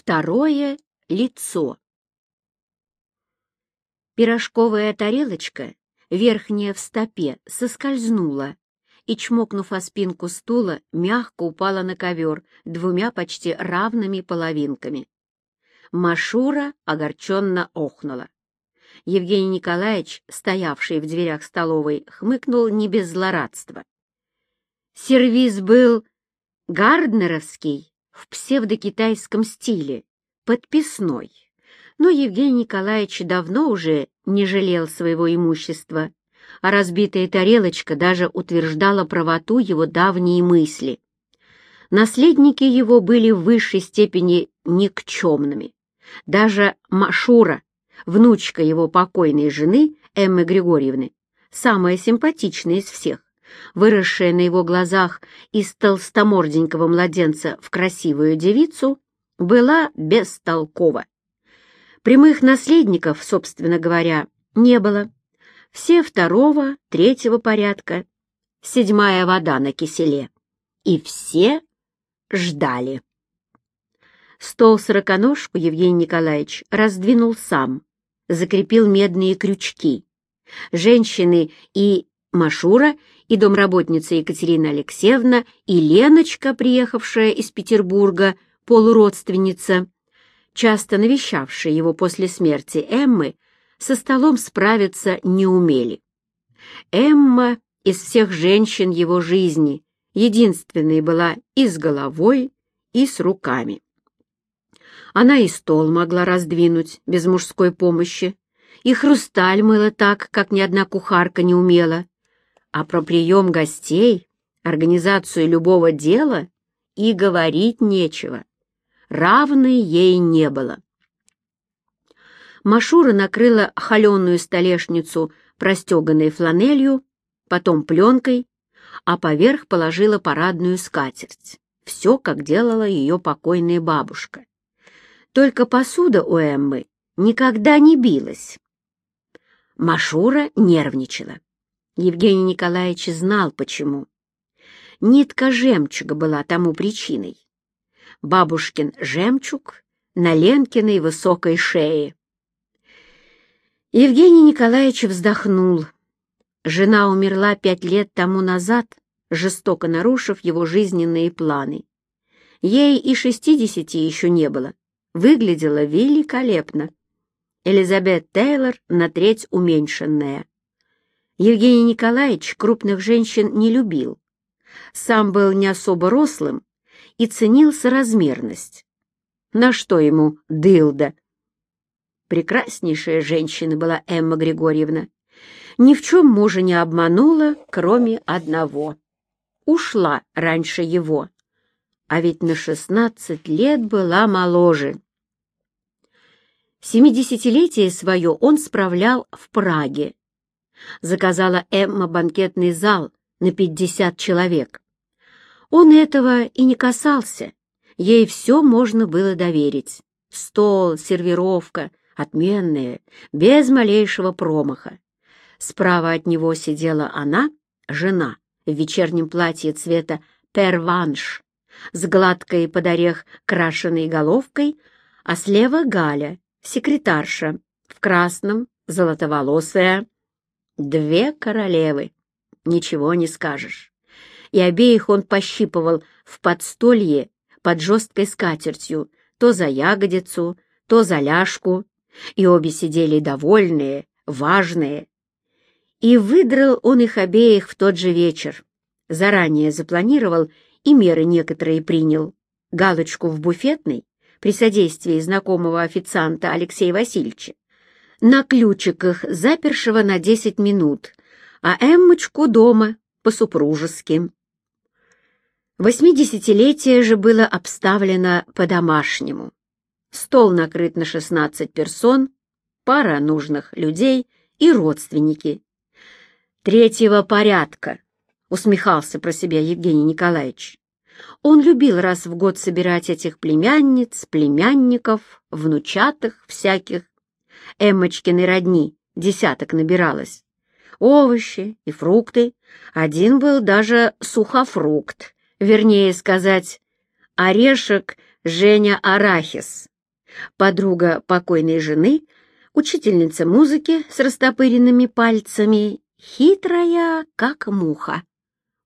Второе лицо. Пирожковая тарелочка, верхняя в стопе, соскользнула и, чмокнув о спинку стула, мягко упала на ковер двумя почти равными половинками. Машура огорченно охнула. Евгений Николаевич, стоявший в дверях столовой, хмыкнул не без злорадства. Сервиз был гарднеровский, в псевдокитайском стиле, подписной. Но Евгений Николаевич давно уже не жалел своего имущества, а разбитая тарелочка даже утверждала правоту его давней мысли. Наследники его были в высшей степени никчемными. Даже Машура, внучка его покойной жены Эммы Григорьевны, самая симпатичная из всех, выросшая на его глазах из толстоморденького младенца в красивую девицу, была бестолкова. Прямых наследников, собственно говоря, не было. Все второго, третьего порядка, седьмая вода на киселе. И все ждали. Стол-сороконожку Евгений Николаевич раздвинул сам, закрепил медные крючки. Женщины и Машура и домработница Екатерина Алексеевна, и Леночка, приехавшая из Петербурга, полуродственница, часто навещавшая его после смерти Эммы, со столом справиться не умели. Эмма из всех женщин его жизни единственной была и с головой, и с руками. Она и стол могла раздвинуть без мужской помощи, и хрусталь мыла так, как ни одна кухарка не умела, а про прием гостей, организацию любого дела и говорить нечего. Равной ей не было. Машура накрыла холеную столешницу простеганной фланелью, потом пленкой, а поверх положила парадную скатерть. Все, как делала ее покойная бабушка. Только посуда у Эммы никогда не билась. Машура нервничала. Евгений Николаевич знал, почему. Нитка жемчуга была тому причиной. Бабушкин жемчуг на Ленкиной высокой шее. Евгений Николаевич вздохнул. Жена умерла пять лет тому назад, жестоко нарушив его жизненные планы. Ей и шестидесяти еще не было. Выглядела великолепно. Элизабет Тейлор на треть уменьшенная. Евгений Николаевич крупных женщин не любил. Сам был не особо рослым и ценил соразмерность. На что ему дылда? Прекраснейшая женщина была Эмма Григорьевна. Ни в чем мужа не обманула, кроме одного. Ушла раньше его, а ведь на шестнадцать лет была моложе. Семидесятилетие свое он справлял в Праге, заказала Эмма банкетный зал на пятьдесят человек. Он этого и не касался, ей все можно было доверить. Стол, сервировка, отменные, без малейшего промаха. Справа от него сидела она, жена, в вечернем платье цвета перванш, с гладкой под орех крашеной головкой, а слева Галя, секретарша, в красном, золотоволосая, Две королевы, ничего не скажешь. И обеих он пощипывал в подстолье под жесткой скатертью, то за ягодицу, то за ляжку, и обе сидели довольные, важные. И выдрал он их обеих в тот же вечер. Заранее запланировал и меры некоторые принял. Галочку в буфетной при содействии знакомого официанта Алексея Васильевича на ключиках, запершего на десять минут, а Эммочку дома по-супружески. Восьмидесятилетие же было обставлено по-домашнему. Стол накрыт на шестнадцать персон, пара нужных людей и родственники. Третьего порядка, усмехался про себя Евгений Николаевич. Он любил раз в год собирать этих племянниц, племянников, внучатых всяких, Эммочкиной родни десяток набиралось. Овощи и фрукты. Один был даже сухофрукт, вернее сказать, орешек Женя Арахис. подруга покойной жены, учительница музыки с растопыренными пальцами, хитрая, как муха.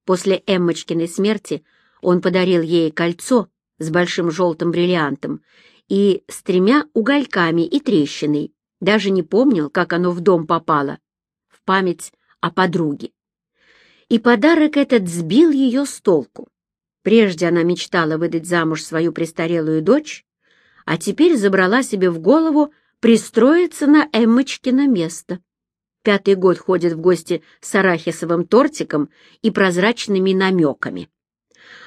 После Эммочкиной смерти он подарил ей кольцо с большим желтым бриллиантом и с тремя угольками и трещиной. Даже не помнил, как оно в дом попало. В память о подруге. И подарок этот сбил ее с толку. Прежде она мечтала выдать замуж свою престарелую дочь, а теперь забрала себе в голову пристроиться на Эммочкино место. Пятый год ходит в гости с арахисовым тортиком и прозрачными намеками.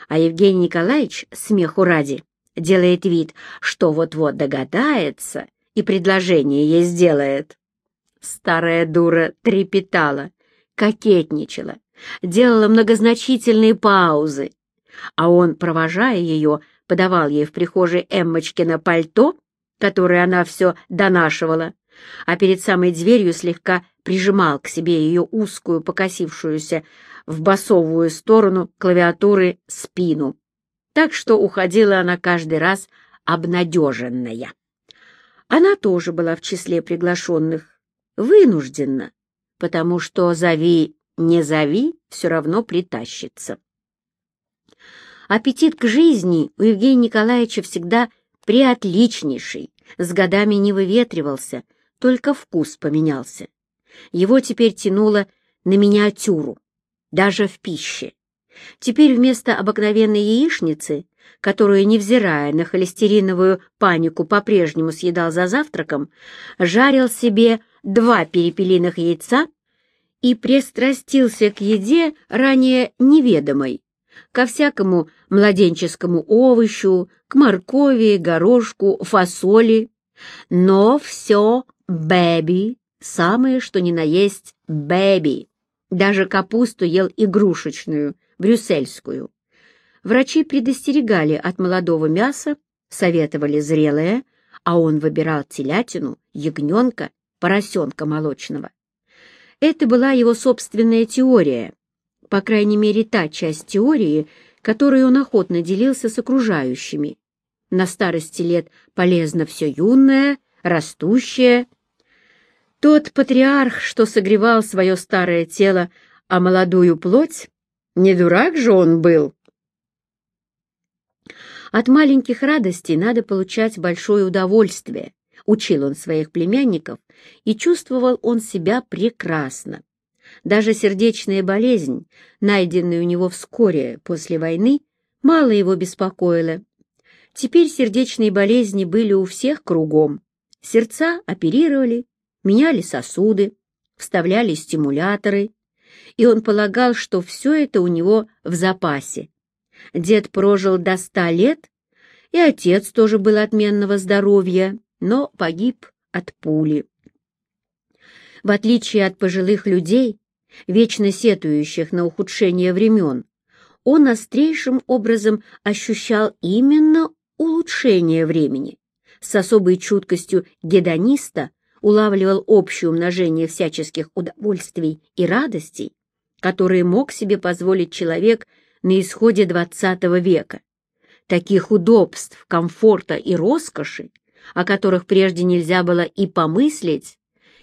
А Евгений Николаевич, смеху ради, делает вид, что вот-вот догадается и предложение ей сделает. Старая дура трепетала, кокетничала, делала многозначительные паузы, а он, провожая ее, подавал ей в прихожей Эммочкино пальто, которое она все донашивала, а перед самой дверью слегка прижимал к себе ее узкую, покосившуюся в басовую сторону клавиатуры спину, так что уходила она каждый раз обнадеженная. Она тоже была в числе приглашенных, вынужденно, потому что зови, не зови, все равно притащится. Аппетит к жизни у Евгения Николаевича всегда приотличнейший, с годами не выветривался, только вкус поменялся. Его теперь тянуло на миниатюру, даже в пище. Теперь вместо обыкновенной яичницы, которую, невзирая на холестериновую панику, по-прежнему съедал за завтраком, жарил себе два перепелиных яйца и пристрастился к еде ранее неведомой, ко всякому младенческому овощу, к моркови, горошку, фасоли. Но все бэби, Самое, что ни на есть, бэби. Даже капусту ел игрушечную, брюссельскую. Врачи предостерегали от молодого мяса, советовали зрелое, а он выбирал телятину, ягненка, поросенка молочного. Это была его собственная теория, по крайней мере, та часть теории, которой он охотно делился с окружающими. На старости лет полезно все юное, растущее, тот патриарх, что согревал свое старое тело, а молодую плоть, не дурак же он был. От маленьких радостей надо получать большое удовольствие, учил он своих племянников, и чувствовал он себя прекрасно. Даже сердечная болезнь, найденная у него вскоре после войны, мало его беспокоила. Теперь сердечные болезни были у всех кругом. Сердца оперировали, меняли сосуды, вставляли стимуляторы, и он полагал, что все это у него в запасе. Дед прожил до ста лет, и отец тоже был отменного здоровья, но погиб от пули. В отличие от пожилых людей, вечно сетующих на ухудшение времен, он острейшим образом ощущал именно улучшение времени. С особой чуткостью гедониста улавливал общее умножение всяческих удовольствий и радостей, которые мог себе позволить человек на исходе XX века. Таких удобств, комфорта и роскоши, о которых прежде нельзя было и помыслить,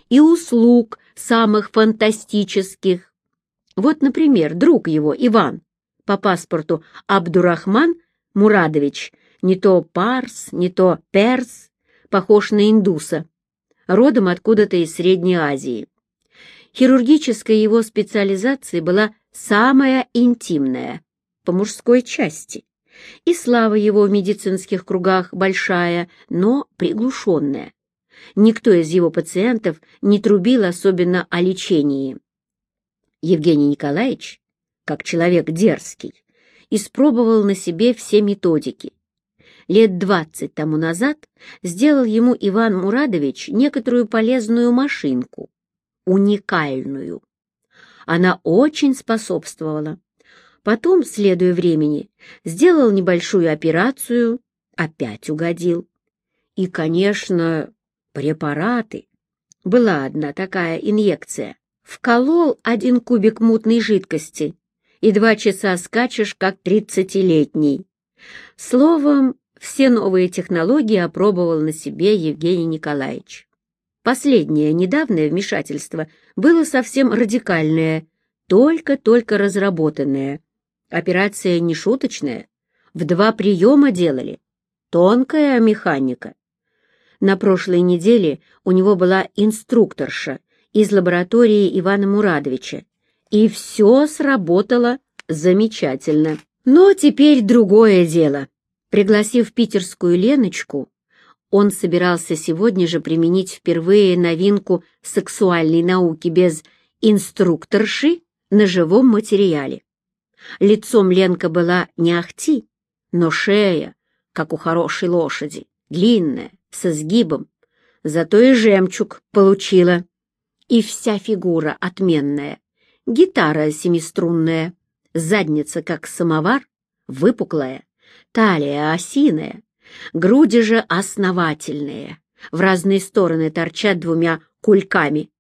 и услуг самых фантастических. Вот, например, друг его, Иван, по паспорту Абдурахман Мурадович, не то парс, не то перс, похож на индуса, родом откуда-то из Средней Азии. Хирургическая его специализация была самая интимная, по мужской части, и слава его в медицинских кругах большая, но приглушенная. Никто из его пациентов не трубил особенно о лечении. Евгений Николаевич, как человек дерзкий, испробовал на себе все методики, лет двадцать тому назад сделал ему Иван Мурадович некоторую полезную машинку, уникальную. Она очень способствовала. Потом, следуя времени, сделал небольшую операцию, опять угодил. И, конечно, препараты. Была одна такая инъекция. Вколол один кубик мутной жидкости, и два часа скачешь, как тридцатилетний. Словом, все новые технологии опробовал на себе Евгений Николаевич. Последнее недавнее вмешательство было совсем радикальное, только-только разработанное. Операция не шуточная, в два приема делали. Тонкая механика. На прошлой неделе у него была инструкторша из лаборатории Ивана Мурадовича, и все сработало замечательно. Но теперь другое дело. Пригласив питерскую Леночку, он собирался сегодня же применить впервые новинку сексуальной науки без инструкторши на живом материале. Лицом Ленка была не ахти, но шея, как у хорошей лошади, длинная, со сгибом, зато и жемчуг получила. И вся фигура отменная, гитара семиструнная, задница как самовар, выпуклая, талия осиная, груди же основательные, в разные стороны торчат двумя кульками.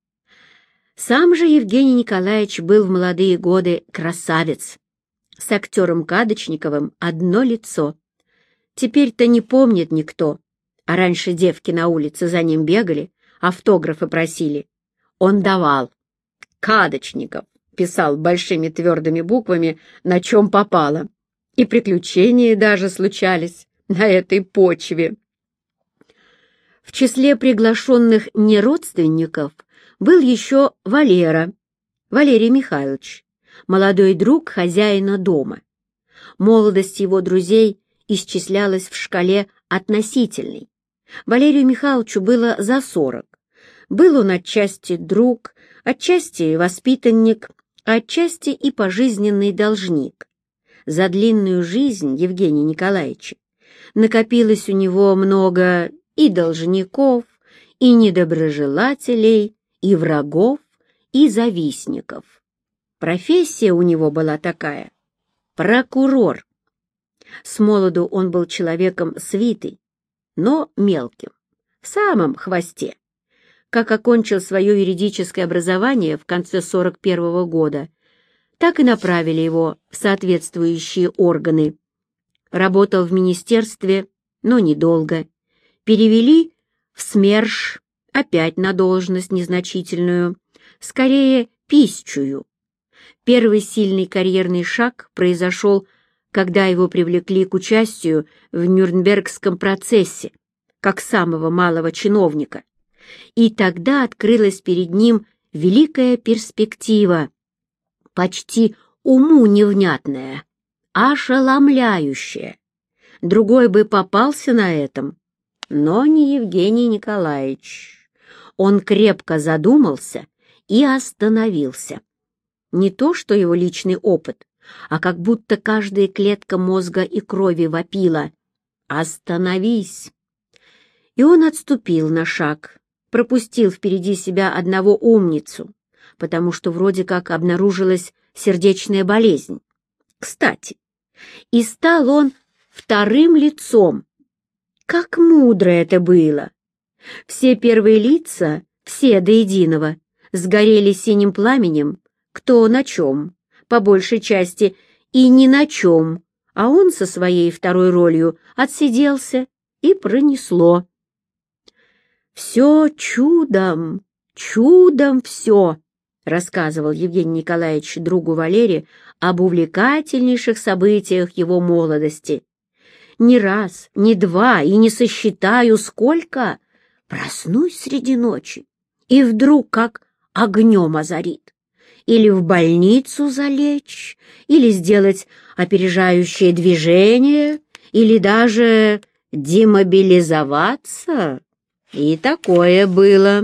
Сам же Евгений Николаевич был в молодые годы красавец. С актером Кадочниковым одно лицо. Теперь-то не помнит никто, а раньше девки на улице за ним бегали, автографы просили. Он давал. Кадочников писал большими твердыми буквами, на чем попало. И приключения даже случались на этой почве. В числе приглашенных неродственников был еще Валера, Валерий Михайлович, молодой друг хозяина дома. Молодость его друзей исчислялась в шкале относительной. Валерию Михайловичу было за сорок. Был он отчасти друг, отчасти воспитанник, отчасти и пожизненный должник. За длинную жизнь Евгения Николаевича накопилось у него много и должников, и недоброжелателей, и врагов, и завистников. Профессия у него была такая — прокурор. С молоду он был человеком свитый, но мелким, в самом хвосте. Как окончил свое юридическое образование в конце 41 -го года, так и направили его в соответствующие органы. Работал в министерстве, но недолго. Перевели в СМЕРШ, опять на должность незначительную, скорее пищую. Первый сильный карьерный шаг произошел, когда его привлекли к участию в Нюрнбергском процессе, как самого малого чиновника. И тогда открылась перед ним великая перспектива, почти уму невнятная, ошеломляющая. Другой бы попался на этом, но не Евгений Николаевич. Он крепко задумался и остановился. Не то, что его личный опыт, а как будто каждая клетка мозга и крови вопила «Остановись!». И он отступил на шаг, пропустил впереди себя одного умницу, потому что вроде как обнаружилась сердечная болезнь. Кстати, и стал он вторым лицом. Как мудро это было! Все первые лица, все до единого, сгорели синим пламенем, кто на чем, по большей части, и ни на чем, а он со своей второй ролью отсиделся и пронесло. «Все чудом, чудом все!» — рассказывал Евгений Николаевич другу Валере об увлекательнейших событиях его молодости. «Не раз, не два и не сосчитаю сколько. Проснусь среди ночи, и вдруг как огнем озарит или в больницу залечь, или сделать опережающее движение, или даже демобилизоваться. И такое было.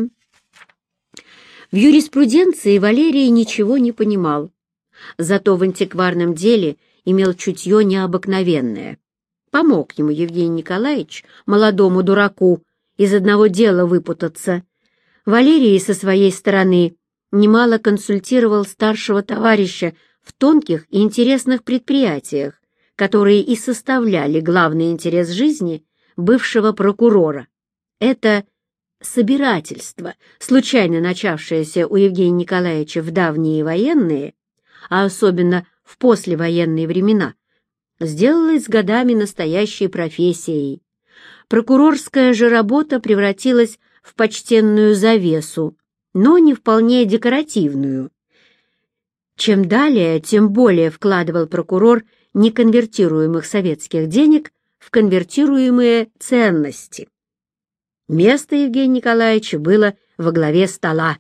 В юриспруденции Валерий ничего не понимал, зато в антикварном деле имел чутье необыкновенное. Помог ему Евгений Николаевич, молодому дураку, из одного дела выпутаться. Валерий со своей стороны немало консультировал старшего товарища в тонких и интересных предприятиях, которые и составляли главный интерес жизни бывшего прокурора. Это собирательство, случайно начавшееся у Евгения Николаевича в давние военные, а особенно в послевоенные времена, сделалась годами настоящей профессией. Прокурорская же работа превратилась в почтенную завесу, но не вполне декоративную. Чем далее, тем более вкладывал прокурор неконвертируемых советских денег в конвертируемые ценности. Место Евгения Николаевича было во главе стола,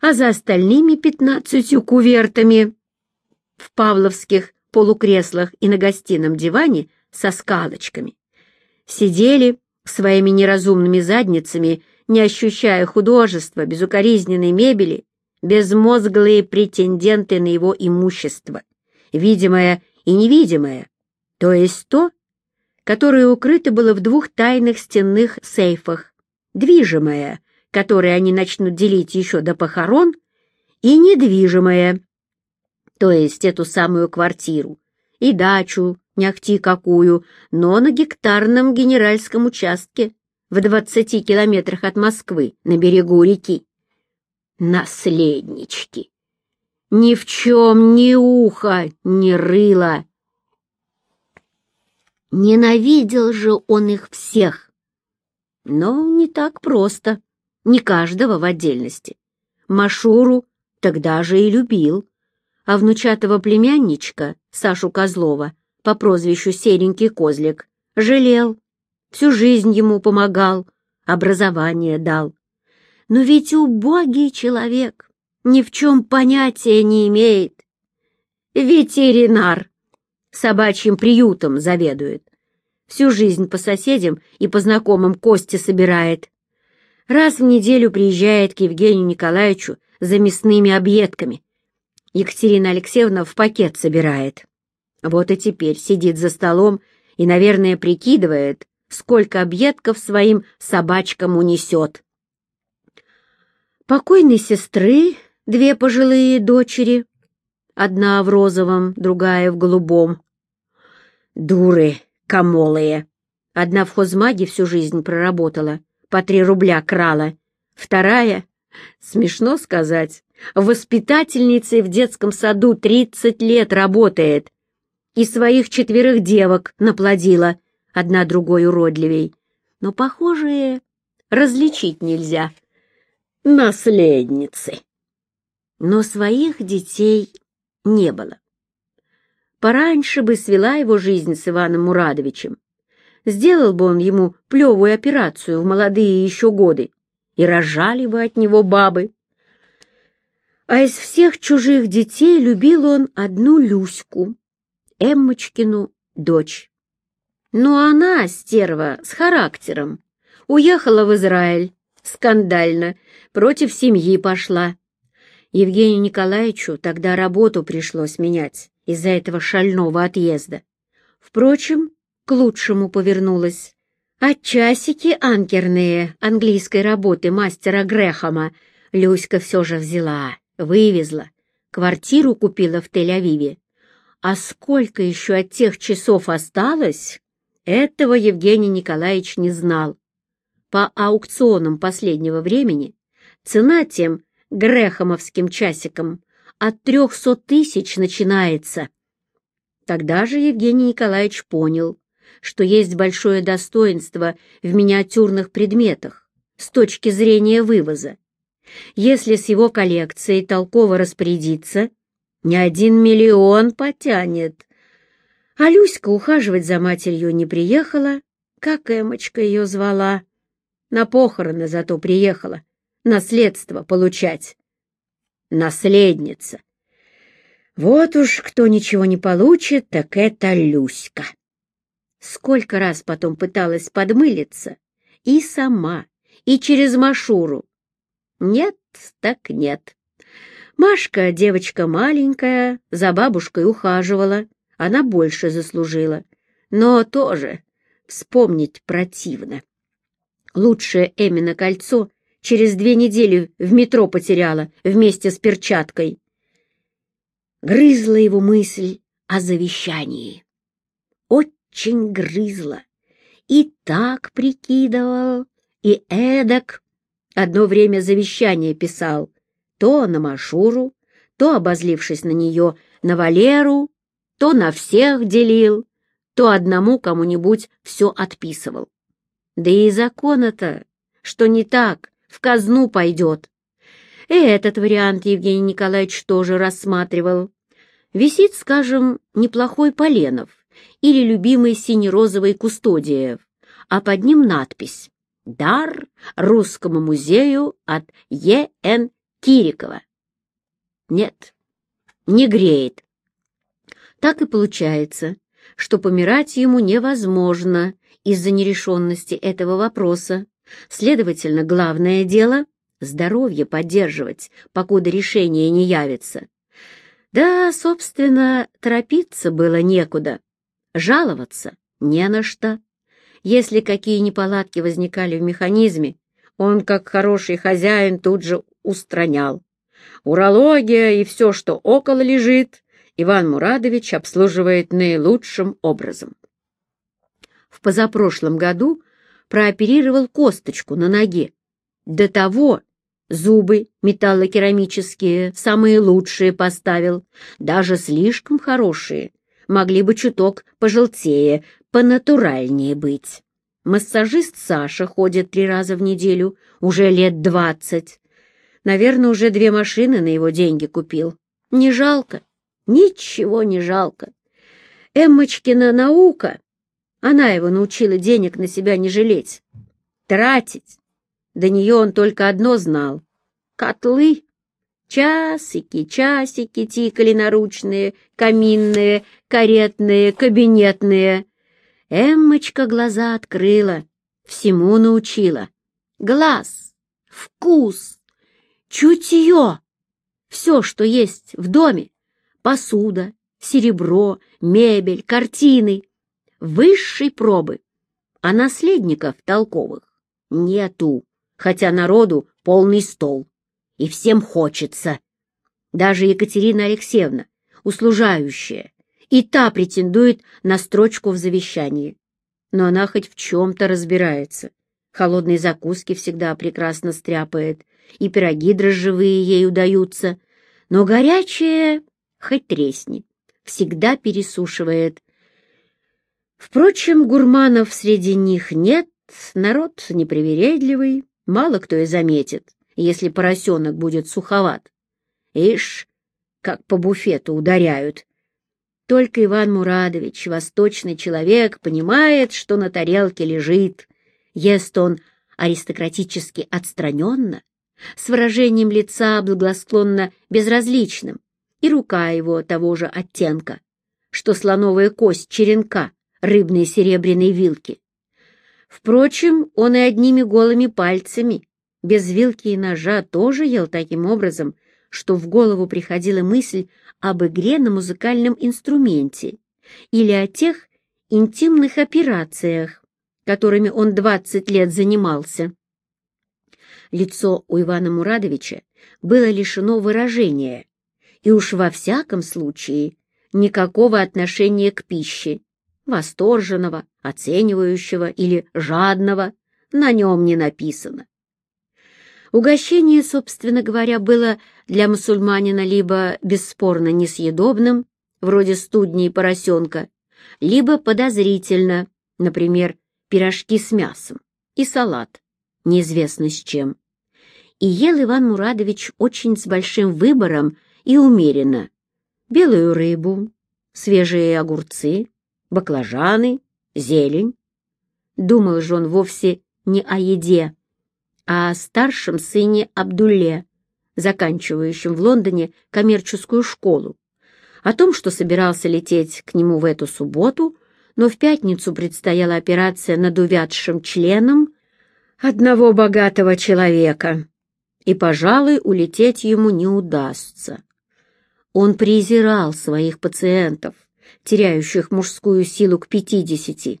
а за остальными пятнадцатью кувертами в павловских полукреслах и на гостином диване со скалочками. Сидели своими неразумными задницами, не ощущая художества, безукоризненной мебели, безмозглые претенденты на его имущество, видимое и невидимое, то есть то, которое укрыто было в двух тайных стенных сейфах, движимое, которое они начнут делить еще до похорон, и недвижимое, то есть эту самую квартиру, и дачу, не ахти какую, но на гектарном генеральском участке в двадцати километрах от Москвы на берегу реки. Наследнички! Ни в чем ни уха, ни рыла, Ненавидел же он их всех. Но не так просто, не каждого в отдельности. Машуру тогда же и любил, а внучатого племянничка, Сашу Козлова, по прозвищу Серенький Козлик, жалел, всю жизнь ему помогал, образование дал. Но ведь убогий человек ни в чем понятия не имеет. Ветеринар собачьим приютом заведует. Всю жизнь по соседям и по знакомым кости собирает. Раз в неделю приезжает к Евгению Николаевичу за мясными объедками. Екатерина Алексеевна в пакет собирает. Вот и теперь сидит за столом и, наверное, прикидывает, сколько объедков своим собачкам унесет. Покойной сестры две пожилые дочери, одна в розовом, другая в голубом. Дуры комолые. Одна в хозмаге всю жизнь проработала, по три рубля крала. Вторая, смешно сказать, воспитательницей в детском саду тридцать лет работает и своих четверых девок наплодила, одна другой уродливей. Но похожие различить нельзя. Наследницы. Но своих детей не было. Пораньше бы свела его жизнь с Иваном Мурадовичем. Сделал бы он ему плевую операцию в молодые еще годы, и рожали бы от него бабы. А из всех чужих детей любил он одну Люську, Эммочкину дочь. Но она, стерва, с характером, уехала в Израиль, скандально, против семьи пошла. Евгению Николаевичу тогда работу пришлось менять из-за этого шального отъезда. Впрочем, к лучшему повернулась. А часики анкерные английской работы мастера Грехама Люська все же взяла, вывезла, квартиру купила в Тель-Авиве. А сколько еще от тех часов осталось, этого Евгений Николаевич не знал. По аукционам последнего времени цена тем грехомовским часиком от трехсот тысяч начинается. Тогда же Евгений Николаевич понял, что есть большое достоинство в миниатюрных предметах с точки зрения вывоза. Если с его коллекцией толково распорядиться, не один миллион потянет. А Люська ухаживать за матерью не приехала, как Эмочка ее звала. На похороны зато приехала, наследство получать. Наследница. Вот уж кто ничего не получит, так это Люська. Сколько раз потом пыталась подмылиться, и сама, и через Машуру. Нет, так нет. Машка, девочка маленькая, за бабушкой ухаживала, она больше заслужила. Но тоже вспомнить противно. Лучшее Эмина кольцо через две недели в метро потеряла вместе с перчаткой. Грызла его мысль о завещании. Очень грызла. И так прикидывал, и эдак. Одно время завещание писал, то на Машуру, то, обозлившись на нее, на Валеру, то на всех делил, то одному кому-нибудь все отписывал. Да и закона-то, что не так, в казну пойдет. И этот вариант Евгений Николаевич тоже рассматривал. Висит, скажем, неплохой Поленов или любимый сине-розовый Кустодиев, а под ним надпись «Дар Русскому музею от Е.Н. Кирикова». Нет, не греет. Так и получается, что помирать ему невозможно из-за нерешенности этого вопроса. Следовательно, главное дело — здоровье поддерживать, покуда решение не явится. Да, собственно, торопиться было некуда, жаловаться не на что. Если какие неполадки возникали в механизме, он, как хороший хозяин, тут же устранял. Урология и все, что около лежит, Иван Мурадович обслуживает наилучшим образом. В позапрошлом году прооперировал косточку на ноге. До того зубы металлокерамические, самые лучшие поставил, даже слишком хорошие, могли бы чуток пожелтее, понатуральнее быть. Массажист Саша ходит три раза в неделю, уже лет двадцать. Наверное, уже две машины на его деньги купил. Не жалко, ничего не жалко. Эммочкина наука, она его научила денег на себя не жалеть, тратить. До нее он только одно знал — котлы. Часики, часики тикали наручные, каминные, каретные, кабинетные. Эммочка глаза открыла, всему научила. Глаз, вкус, Чутье! Все, что есть в доме, посуда, серебро, мебель, картины, высшей пробы, а наследников толковых нету, хотя народу полный стол, и всем хочется. Даже Екатерина Алексеевна, услужающая, и та претендует на строчку в завещании. Но она хоть в чем-то разбирается. Холодные закуски всегда прекрасно стряпает, и пироги дрожжевые ей удаются, но горячее, хоть тресни, всегда пересушивает. Впрочем, гурманов среди них нет, народ непривередливый, мало кто и заметит, если поросенок будет суховат. Ишь, как по буфету ударяют. Только Иван Мурадович, восточный человек, понимает, что на тарелке лежит. Ест он аристократически отстраненно, с выражением лица благосклонно безразличным, и рука его того же оттенка, что слоновая кость черенка рыбной серебряной вилки. Впрочем, он и одними голыми пальцами, без вилки и ножа, тоже ел таким образом, что в голову приходила мысль об игре на музыкальном инструменте или о тех интимных операциях, которыми он двадцать лет занимался. Лицо у Ивана Мурадовича было лишено выражения, и уж во всяком случае никакого отношения к пище, восторженного, оценивающего или жадного, на нем не написано. Угощение, собственно говоря, было для мусульманина либо бесспорно несъедобным, вроде студни и поросенка, либо подозрительно, например, пирожки с мясом и салат, неизвестно с чем. И ел Иван Мурадович очень с большим выбором и умеренно. Белую рыбу, свежие огурцы, баклажаны, зелень. Думал же он вовсе не о еде, о старшем сыне Абдулле, заканчивающем в Лондоне коммерческую школу, о том, что собирался лететь к нему в эту субботу, но в пятницу предстояла операция над увядшим членом одного богатого человека, и, пожалуй, улететь ему не удастся. Он презирал своих пациентов, теряющих мужскую силу к пятидесяти.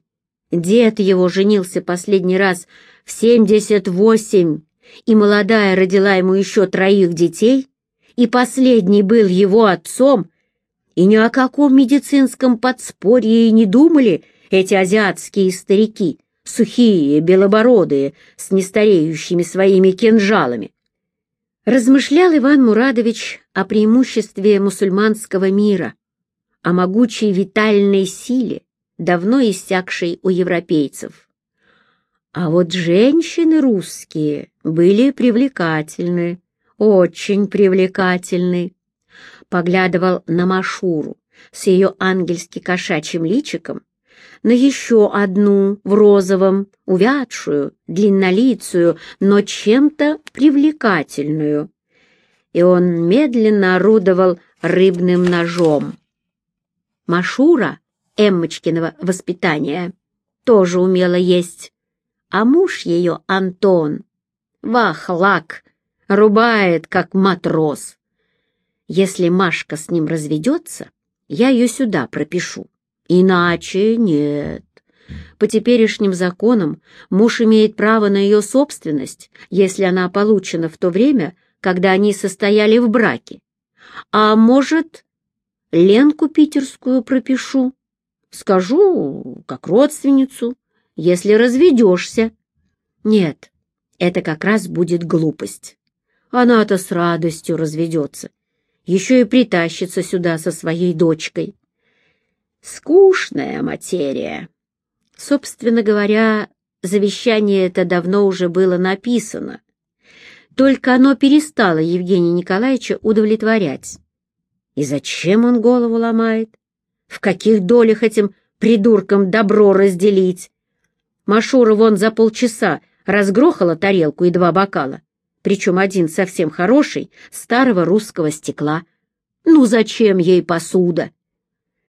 Дед его женился последний раз семьдесят восемь, и молодая родила ему еще троих детей, и последний был его отцом, и ни о каком медицинском подспорье и не думали эти азиатские старики, сухие, белобородые, с нестареющими своими кинжалами. Размышлял Иван Мурадович о преимуществе мусульманского мира, о могучей витальной силе, давно иссякшей у европейцев. А вот женщины русские были привлекательны, очень привлекательны. Поглядывал на Машуру с ее ангельски-кошачьим личиком, на еще одну в розовом, увядшую, длиннолицую, но чем-то привлекательную. И он медленно орудовал рыбным ножом. Машура, Эммочкиного воспитания, тоже умела есть, а муж ее, Антон, вахлак, рубает, как матрос. Если Машка с ним разведется, я ее сюда пропишу. Иначе нет. По теперешним законам муж имеет право на ее собственность, если она получена в то время, когда они состояли в браке. А может, Ленку питерскую пропишу? Скажу, как родственницу, если разведешься. Нет, это как раз будет глупость. Она-то с радостью разведется. Еще и притащится сюда со своей дочкой. Скучная материя. Собственно говоря, завещание это давно уже было написано. Только оно перестало Евгения Николаевича удовлетворять. И зачем он голову ломает? В каких долях этим придуркам добро разделить? Машура вон за полчаса разгрохала тарелку и два бокала, причем один совсем хороший, старого русского стекла. Ну зачем ей посуда?